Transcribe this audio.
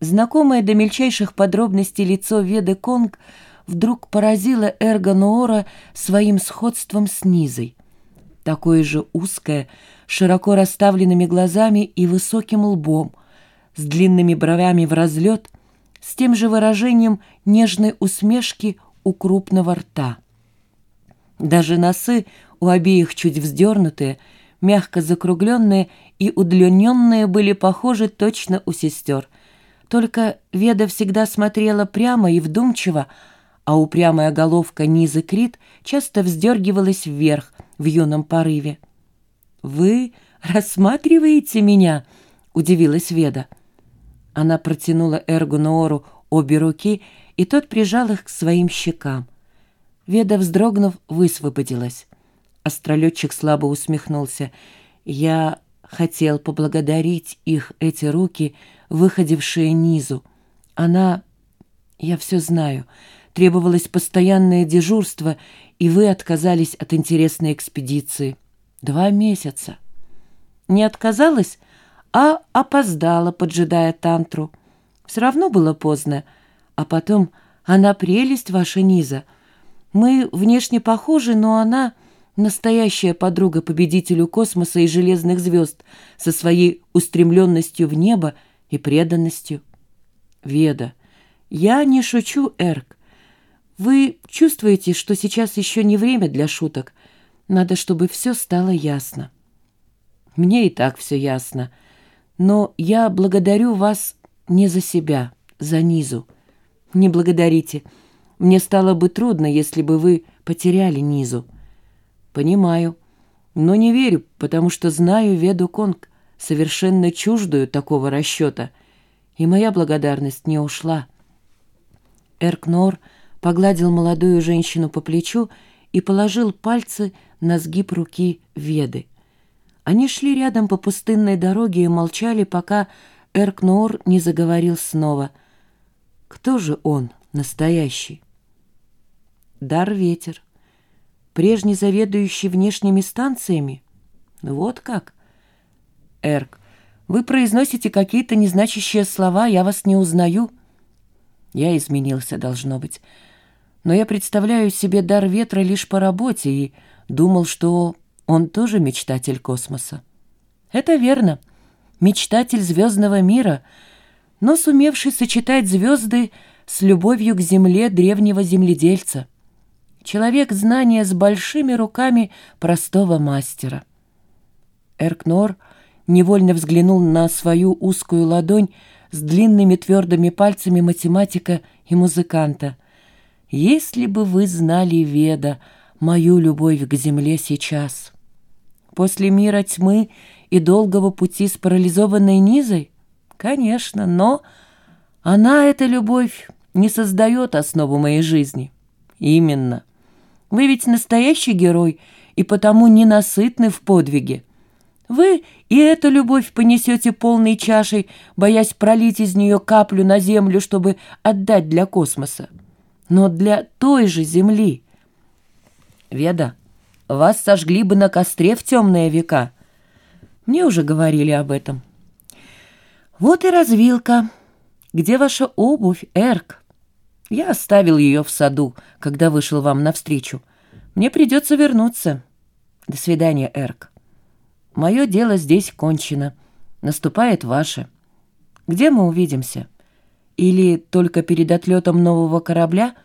Знакомое до мельчайших подробностей лицо Веды Конг вдруг поразило Эрго Ноора своим сходством с Низой. Такое же узкое, широко расставленными глазами и высоким лбом, с длинными бровями в разлет, с тем же выражением нежной усмешки у крупного рта. Даже носы у обеих чуть вздернутые, мягко закругленные и удлиненные были похожи точно у сестер. Только Веда всегда смотрела прямо и вдумчиво, а упрямая головка Низы Крит часто вздергивалась вверх в юном порыве. «Вы рассматриваете меня?» — удивилась Веда. Она протянула Эргу Ноору обе руки, и тот прижал их к своим щекам. Веда, вздрогнув, высвободилась. Астролетчик слабо усмехнулся. «Я хотел поблагодарить их, эти руки, выходившие низу. Она... Я все знаю. Требовалось постоянное дежурство, и вы отказались от интересной экспедиции. Два месяца. Не отказалась, а опоздала, поджидая тантру. Все равно было поздно. А потом она прелесть ваша низа. Мы внешне похожи, но она настоящая подруга победителю космоса и железных звезд со своей устремленностью в небо и преданностью. Веда, я не шучу, Эрк. Вы чувствуете, что сейчас еще не время для шуток. Надо, чтобы все стало ясно. Мне и так все ясно. Но я благодарю вас не за себя, за Низу. Не благодарите. Мне стало бы трудно, если бы вы потеряли Низу. Понимаю, но не верю, потому что знаю Веду Конг, совершенно чуждую такого расчета, и моя благодарность не ушла. Эркнор погладил молодую женщину по плечу и положил пальцы на сгиб руки Веды. Они шли рядом по пустынной дороге и молчали, пока Эркнор не заговорил снова. Кто же он, настоящий? Дар ветер прежний заведующий внешними станциями? Вот как? Эрк, вы произносите какие-то незначащие слова, я вас не узнаю. Я изменился, должно быть. Но я представляю себе дар ветра лишь по работе и думал, что он тоже мечтатель космоса. Это верно, мечтатель звездного мира, но сумевший сочетать звезды с любовью к земле древнего земледельца — Человек знания с большими руками простого мастера. Эркнор невольно взглянул на свою узкую ладонь с длинными твердыми пальцами математика и музыканта. «Если бы вы знали, Веда, мою любовь к земле сейчас. После мира тьмы и долгого пути с парализованной низой? Конечно, но она, эта любовь, не создает основу моей жизни. Именно. Вы ведь настоящий герой и потому ненасытны в подвиге. Вы и эту любовь понесете полной чашей, боясь пролить из нее каплю на землю, чтобы отдать для космоса. Но для той же земли. Веда, вас сожгли бы на костре в темные века. Мне уже говорили об этом. Вот и развилка. Где ваша обувь, Эрк? Я оставил ее в саду, когда вышел вам навстречу. Мне придется вернуться. До свидания, Эрк. Мое дело здесь кончено. Наступает ваше. Где мы увидимся? Или только перед отлетом нового корабля —